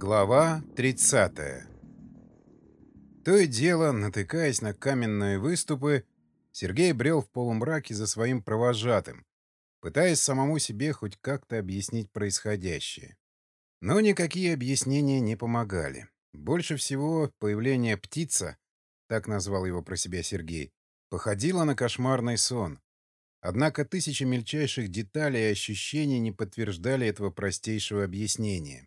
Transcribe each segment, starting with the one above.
Глава 30 То и дело, натыкаясь на каменные выступы, Сергей брел в полумраке за своим провожатым, пытаясь самому себе хоть как-то объяснить происходящее. Но никакие объяснения не помогали. Больше всего появление птица, так назвал его про себя Сергей, походило на кошмарный сон. Однако тысячи мельчайших деталей и ощущений не подтверждали этого простейшего объяснения.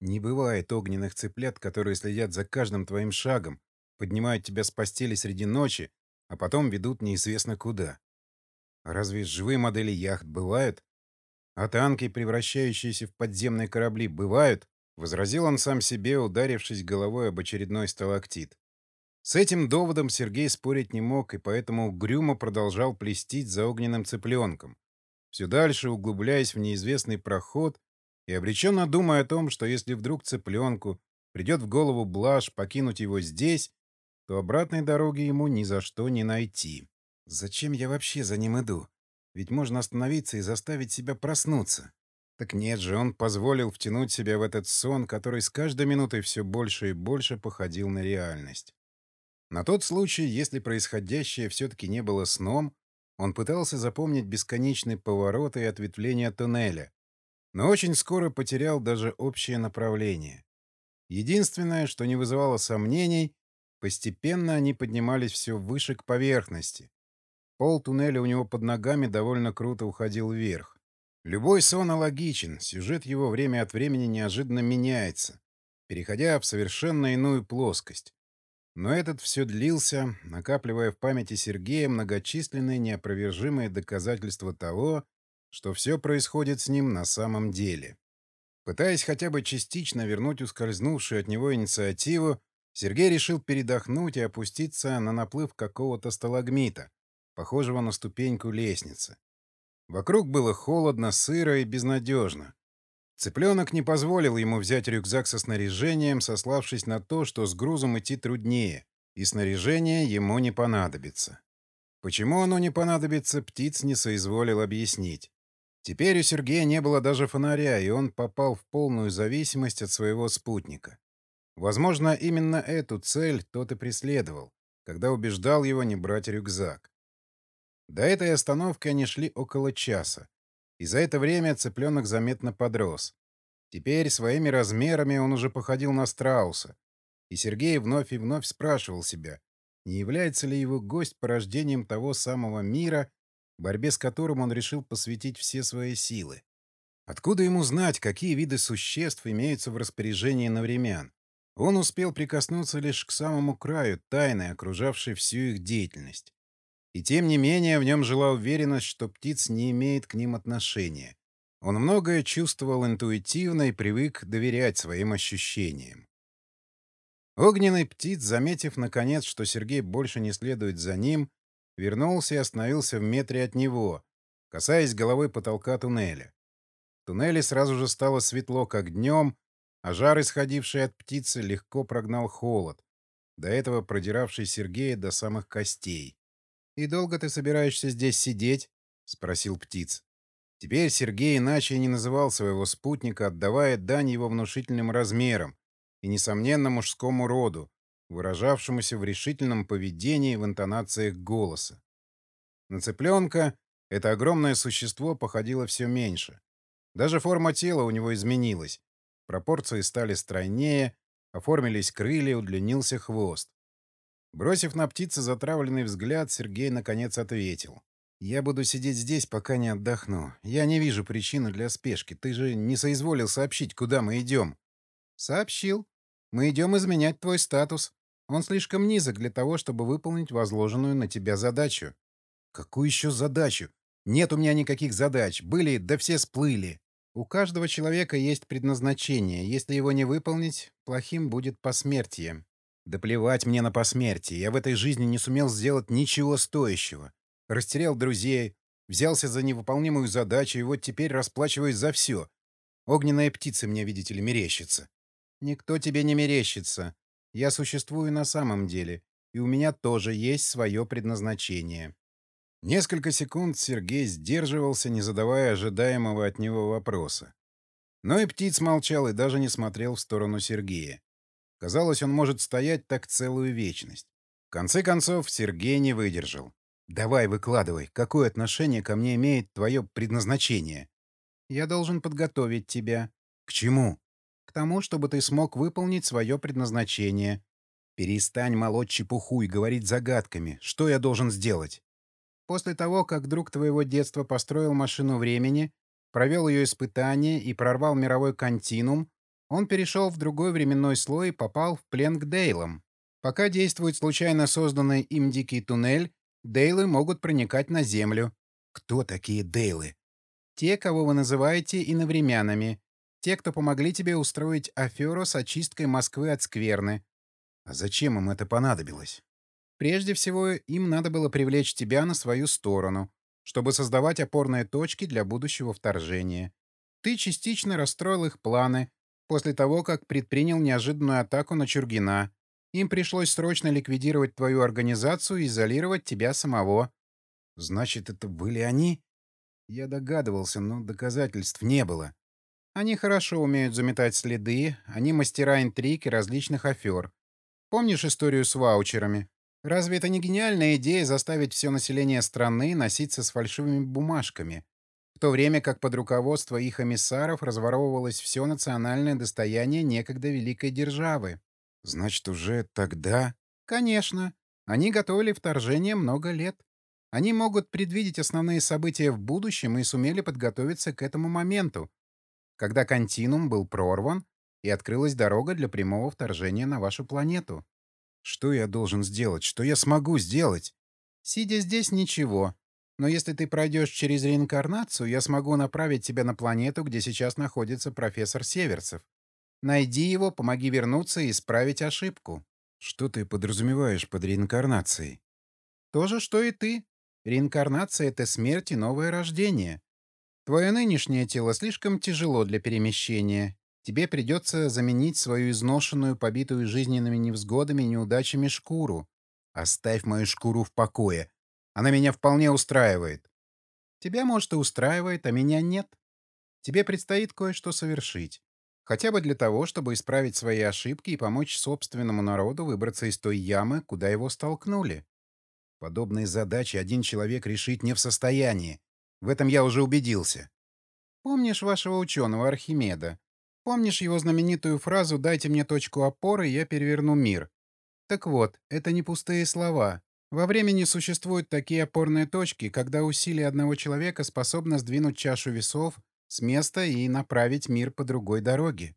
Не бывает огненных цыплят, которые следят за каждым твоим шагом, поднимают тебя с постели среди ночи, а потом ведут неизвестно куда. Разве живые модели яхт бывают? А танки, превращающиеся в подземные корабли, бывают? Возразил он сам себе, ударившись головой об очередной сталактит. С этим доводом Сергей спорить не мог, и поэтому угрюмо продолжал плестить за огненным цыпленком, все дальше углубляясь в неизвестный проход и обреченно думая о том, что если вдруг цыпленку придет в голову блажь покинуть его здесь, то обратной дороги ему ни за что не найти. Зачем я вообще за ним иду? Ведь можно остановиться и заставить себя проснуться. Так нет же, он позволил втянуть себя в этот сон, который с каждой минутой все больше и больше походил на реальность. На тот случай, если происходящее все-таки не было сном, он пытался запомнить бесконечные повороты и ответвления туннеля, но очень скоро потерял даже общее направление. Единственное, что не вызывало сомнений, постепенно они поднимались все выше к поверхности. Пол туннеля у него под ногами довольно круто уходил вверх. Любой сон логичен, сюжет его время от времени неожиданно меняется, переходя в совершенно иную плоскость. Но этот все длился, накапливая в памяти Сергея многочисленные неопровержимые доказательства того, что все происходит с ним на самом деле. Пытаясь хотя бы частично вернуть ускользнувшую от него инициативу, Сергей решил передохнуть и опуститься на наплыв какого-то сталагмита, похожего на ступеньку лестницы. Вокруг было холодно, сыро и безнадежно. Цыпленок не позволил ему взять рюкзак со снаряжением, сославшись на то, что с грузом идти труднее, и снаряжение ему не понадобится. Почему оно не понадобится, птиц не соизволил объяснить. Теперь у Сергея не было даже фонаря, и он попал в полную зависимость от своего спутника. Возможно, именно эту цель тот и преследовал, когда убеждал его не брать рюкзак. До этой остановки они шли около часа, и за это время цыпленок заметно подрос. Теперь своими размерами он уже походил на страуса. И Сергей вновь и вновь спрашивал себя, не является ли его гость порождением того самого мира, борьбе с которым он решил посвятить все свои силы. Откуда ему знать, какие виды существ имеются в распоряжении навремян? Он успел прикоснуться лишь к самому краю тайны, окружавшей всю их деятельность. И тем не менее в нем жила уверенность, что птиц не имеет к ним отношения. Он многое чувствовал интуитивно и привык доверять своим ощущениям. Огненный птиц, заметив, наконец, что Сергей больше не следует за ним, вернулся и остановился в метре от него, касаясь головой потолка туннеля. В туннеле сразу же стало светло, как днем, а жар, исходивший от птицы, легко прогнал холод, до этого продиравший Сергея до самых костей. «И долго ты собираешься здесь сидеть?» — спросил птиц. Теперь Сергей иначе не называл своего спутника, отдавая дань его внушительным размерам и, несомненно, мужскому роду, выражавшемуся в решительном поведении в интонациях голоса. На цыпленка это огромное существо походило все меньше. Даже форма тела у него изменилась. Пропорции стали стройнее, оформились крылья, удлинился хвост. Бросив на птицы затравленный взгляд, Сергей наконец ответил. «Я буду сидеть здесь, пока не отдохну. Я не вижу причины для спешки. Ты же не соизволил сообщить, куда мы идем». «Сообщил. Мы идем изменять твой статус. Он слишком низок для того, чтобы выполнить возложенную на тебя задачу». «Какую еще задачу? Нет у меня никаких задач. Были, да все сплыли». «У каждого человека есть предназначение. Если его не выполнить, плохим будет посмертие. Да плевать мне на посмертие. Я в этой жизни не сумел сделать ничего стоящего. Растерял друзей, взялся за невыполнимую задачу, и вот теперь расплачиваюсь за все. Огненная птица мне, видите ли, мерещится. Никто тебе не мерещится. Я существую на самом деле, и у меня тоже есть свое предназначение. Несколько секунд Сергей сдерживался, не задавая ожидаемого от него вопроса. Но и птиц молчал и даже не смотрел в сторону Сергея. Казалось, он может стоять так целую вечность. В конце концов, Сергей не выдержал. «Давай, выкладывай, какое отношение ко мне имеет твое предназначение?» «Я должен подготовить тебя». «К чему?» «К тому, чтобы ты смог выполнить свое предназначение». «Перестань молоть чепуху и говорить загадками. Что я должен сделать?» «После того, как друг твоего детства построил машину времени, провел ее испытания и прорвал мировой континуум, он перешел в другой временной слой и попал в плен к Дейлам. Пока действует случайно созданный им дикий туннель, Дейлы могут проникать на Землю. Кто такие Дейлы? Те, кого вы называете иновремянами. Те, кто помогли тебе устроить аферу с очисткой Москвы от скверны. А зачем им это понадобилось? Прежде всего, им надо было привлечь тебя на свою сторону, чтобы создавать опорные точки для будущего вторжения. Ты частично расстроил их планы после того, как предпринял неожиданную атаку на Чургина, им пришлось срочно ликвидировать твою организацию и изолировать тебя самого. Значит, это были они? Я догадывался, но доказательств не было. Они хорошо умеют заметать следы, они мастера интриг и различных афер. Помнишь историю с ваучерами? Разве это не гениальная идея заставить все население страны носиться с фальшивыми бумажками, в то время как под руководство их эмиссаров разворовывалось все национальное достояние некогда великой державы? Значит, уже тогда... Конечно. Они готовили вторжение много лет. Они могут предвидеть основные события в будущем и сумели подготовиться к этому моменту, когда континуум был прорван и открылась дорога для прямого вторжения на вашу планету. Что я должен сделать? Что я смогу сделать? Сидя здесь, ничего. Но если ты пройдешь через реинкарнацию, я смогу направить тебя на планету, где сейчас находится профессор Северцев. Найди его, помоги вернуться и исправить ошибку. Что ты подразумеваешь под реинкарнацией? То же, что и ты. Реинкарнация — это смерть и новое рождение. Твое нынешнее тело слишком тяжело для перемещения. Тебе придется заменить свою изношенную, побитую жизненными невзгодами и неудачами шкуру. Оставь мою шкуру в покое. Она меня вполне устраивает. Тебя, может, и устраивает, а меня нет. Тебе предстоит кое-что совершить. Хотя бы для того, чтобы исправить свои ошибки и помочь собственному народу выбраться из той ямы, куда его столкнули. Подобные задачи один человек решить не в состоянии. В этом я уже убедился. Помнишь вашего ученого Архимеда? Помнишь его знаменитую фразу «дайте мне точку опоры, я переверну мир»? Так вот, это не пустые слова. Во времени существуют такие опорные точки, когда усилия одного человека способны сдвинуть чашу весов с места и направить мир по другой дороге.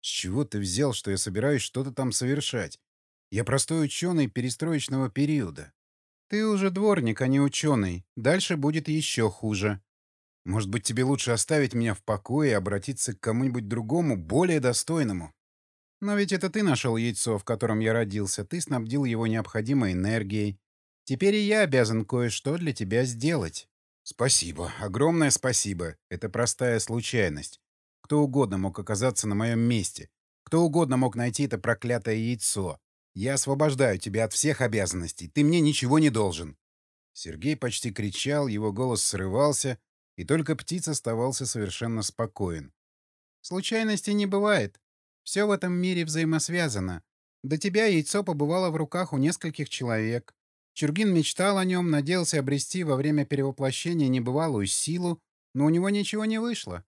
С чего ты взял, что я собираюсь что-то там совершать? Я простой ученый перестроечного периода. Ты уже дворник, а не ученый. Дальше будет еще хуже. Может быть, тебе лучше оставить меня в покое и обратиться к кому-нибудь другому, более достойному? Но ведь это ты нашел яйцо, в котором я родился. Ты снабдил его необходимой энергией. Теперь и я обязан кое-что для тебя сделать. «Спасибо. Огромное спасибо. Это простая случайность. Кто угодно мог оказаться на моем месте. Кто угодно мог найти это проклятое яйцо. Я освобождаю тебя от всех обязанностей. Ты мне ничего не должен». Сергей почти кричал, его голос срывался, и только птиц оставался совершенно спокоен. «Случайностей не бывает. Все в этом мире взаимосвязано. До тебя яйцо побывало в руках у нескольких человек. Чургин мечтал о нем, надеялся обрести во время перевоплощения небывалую силу, но у него ничего не вышло.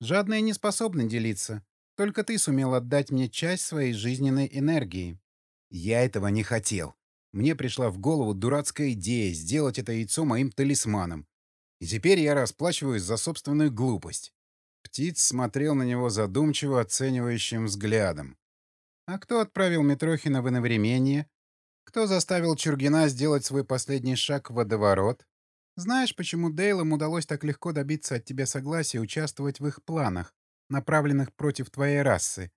Жадные не способны делиться. Только ты сумел отдать мне часть своей жизненной энергии. Я этого не хотел. Мне пришла в голову дурацкая идея сделать это яйцо моим талисманом. И теперь я расплачиваюсь за собственную глупость. Птиц смотрел на него задумчиво оценивающим взглядом. «А кто отправил Митрохина в иновремение?» Кто заставил Чургина сделать свой последний шаг в водоворот? Знаешь, почему Дейлам удалось так легко добиться от тебя согласия участвовать в их планах, направленных против твоей расы?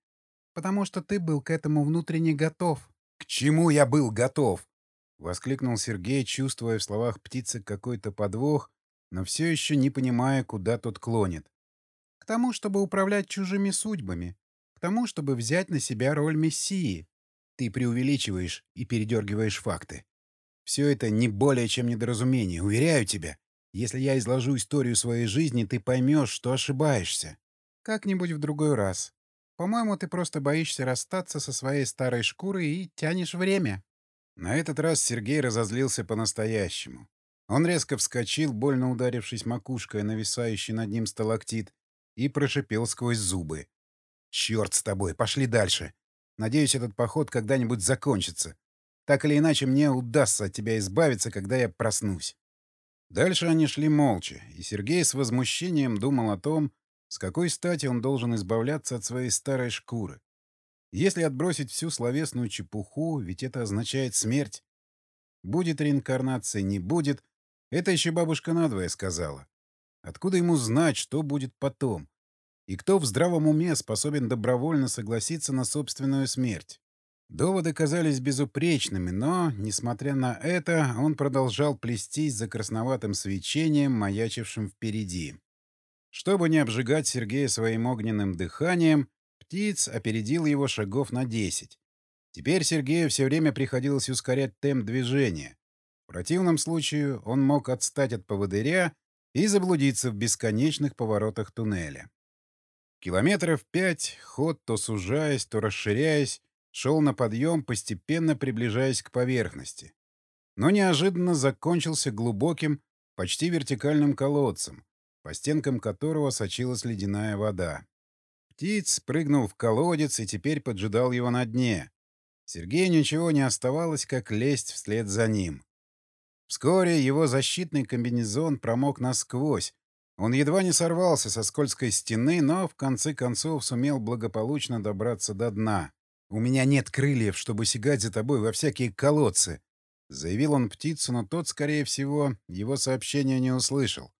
Потому что ты был к этому внутренне готов. — К чему я был готов? — воскликнул Сергей, чувствуя в словах птицы какой-то подвох, но все еще не понимая, куда тот клонит. — К тому, чтобы управлять чужими судьбами. К тому, чтобы взять на себя роль мессии. Ты преувеличиваешь и передергиваешь факты. Все это не более чем недоразумение, уверяю тебя. Если я изложу историю своей жизни, ты поймешь, что ошибаешься. Как-нибудь в другой раз. По-моему, ты просто боишься расстаться со своей старой шкурой и тянешь время. На этот раз Сергей разозлился по-настоящему. Он резко вскочил, больно ударившись макушкой нависающий над ним сталактит, и прошипел сквозь зубы. «Черт с тобой, пошли дальше. Надеюсь, этот поход когда-нибудь закончится. Так или иначе, мне удастся от тебя избавиться, когда я проснусь». Дальше они шли молча, и Сергей с возмущением думал о том, с какой стати он должен избавляться от своей старой шкуры. Если отбросить всю словесную чепуху, ведь это означает смерть. Будет реинкарнация, не будет, это еще бабушка надвое сказала. Откуда ему знать, что будет потом? И кто в здравом уме способен добровольно согласиться на собственную смерть? Доводы казались безупречными, но, несмотря на это, он продолжал плестись за красноватым свечением, маячившим впереди. Чтобы не обжигать Сергея своим огненным дыханием, птиц опередил его шагов на десять. Теперь Сергею все время приходилось ускорять темп движения. В противном случае он мог отстать от поводыря и заблудиться в бесконечных поворотах туннеля. Километров пять ход, то сужаясь, то расширяясь, шел на подъем, постепенно приближаясь к поверхности. Но неожиданно закончился глубоким, почти вертикальным колодцем, по стенкам которого сочилась ледяная вода. Птиц прыгнул в колодец и теперь поджидал его на дне. Сергею ничего не оставалось, как лезть вслед за ним. Вскоре его защитный комбинезон промок насквозь. Он едва не сорвался со скользкой стены, но в конце концов сумел благополучно добраться до дна. «У меня нет крыльев, чтобы сигать за тобой во всякие колодцы», — заявил он птицу, но тот, скорее всего, его сообщение не услышал.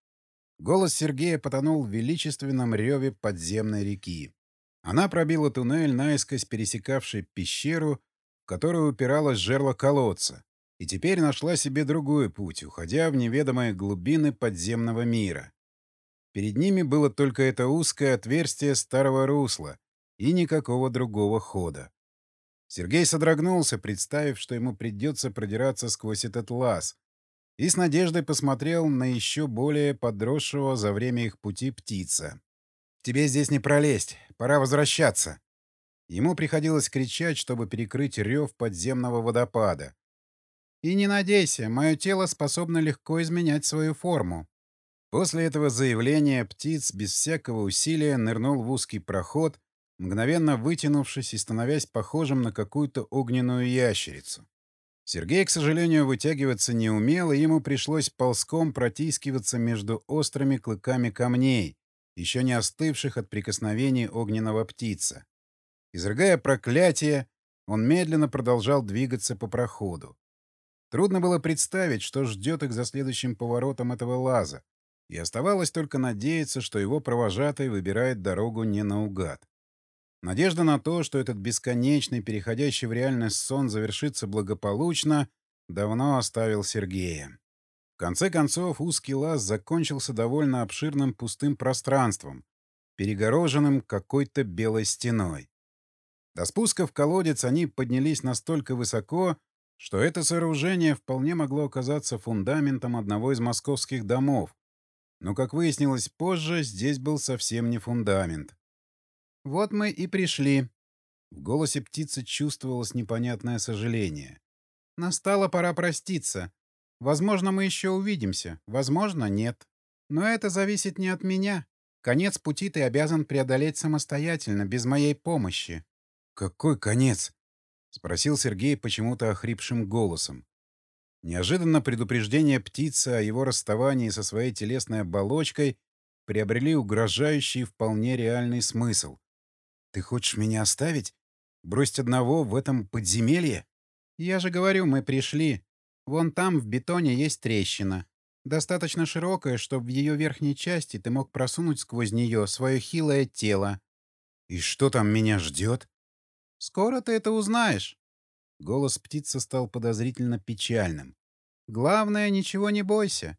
Голос Сергея потонул в величественном реве подземной реки. Она пробила туннель, наискось пересекавший пещеру, в которую упиралось жерло колодца и теперь нашла себе другой путь, уходя в неведомые глубины подземного мира. Перед ними было только это узкое отверстие старого русла и никакого другого хода. Сергей содрогнулся, представив, что ему придется продираться сквозь этот лаз, и с надеждой посмотрел на еще более подросшего за время их пути птица. «Тебе здесь не пролезть, пора возвращаться!» Ему приходилось кричать, чтобы перекрыть рев подземного водопада. И не надейся, мое тело способно легко изменять свою форму. После этого заявления птиц без всякого усилия нырнул в узкий проход, мгновенно вытянувшись и становясь похожим на какую-то огненную ящерицу. Сергей, к сожалению, вытягиваться не умел, и ему пришлось ползком протискиваться между острыми клыками камней, еще не остывших от прикосновений огненного птица. Изрыгая проклятие, он медленно продолжал двигаться по проходу. Трудно было представить, что ждет их за следующим поворотом этого лаза, и оставалось только надеяться, что его провожатый выбирает дорогу не наугад. Надежда на то, что этот бесконечный, переходящий в реальность сон завершится благополучно, давно оставил Сергея. В конце концов, узкий лаз закончился довольно обширным пустым пространством, перегороженным какой-то белой стеной. До спуска в колодец они поднялись настолько высоко, что это сооружение вполне могло оказаться фундаментом одного из московских домов. Но, как выяснилось позже, здесь был совсем не фундамент. «Вот мы и пришли». В голосе птицы чувствовалось непонятное сожаление. «Настала пора проститься. Возможно, мы еще увидимся, возможно, нет. Но это зависит не от меня. Конец пути ты обязан преодолеть самостоятельно, без моей помощи». «Какой конец?» — спросил Сергей почему-то охрипшим голосом. Неожиданно предупреждение птицы о его расставании со своей телесной оболочкой приобрели угрожающий вполне реальный смысл. «Ты хочешь меня оставить? Бросить одного в этом подземелье?» «Я же говорю, мы пришли. Вон там в бетоне есть трещина. Достаточно широкая, чтобы в ее верхней части ты мог просунуть сквозь нее свое хилое тело». «И что там меня ждет?» Скоро ты это узнаешь. Голос птицы стал подозрительно печальным. Главное, ничего не бойся.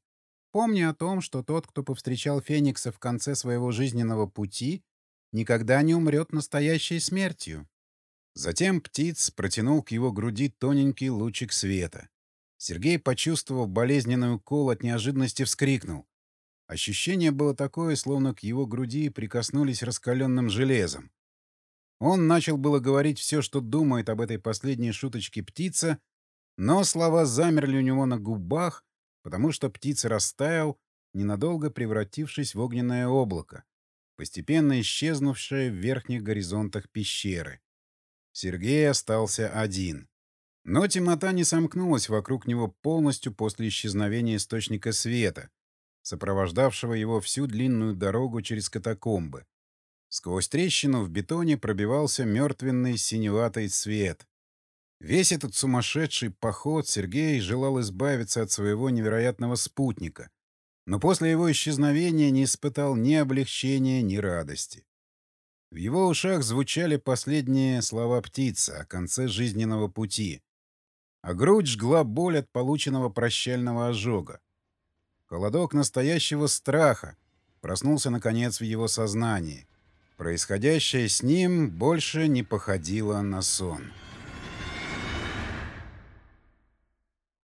Помни о том, что тот, кто повстречал Феникса в конце своего жизненного пути, никогда не умрет настоящей смертью. Затем птиц протянул к его груди тоненький лучик света. Сергей, почувствовав болезненный укол от неожиданности, вскрикнул. Ощущение было такое, словно к его груди прикоснулись раскаленным железом. Он начал было говорить все, что думает об этой последней шуточке птица, но слова замерли у него на губах, потому что птица растаял, ненадолго превратившись в огненное облако, постепенно исчезнувшее в верхних горизонтах пещеры. Сергей остался один. Но темнота не сомкнулась вокруг него полностью после исчезновения источника света, сопровождавшего его всю длинную дорогу через катакомбы. Сквозь трещину в бетоне пробивался мертвенный синеватый свет. Весь этот сумасшедший поход Сергей желал избавиться от своего невероятного спутника, но после его исчезновения не испытал ни облегчения, ни радости. В его ушах звучали последние слова птицы о конце жизненного пути, а грудь жгла боль от полученного прощального ожога. Холодок настоящего страха проснулся, наконец, в его сознании. Происходящее с ним больше не походило на сон.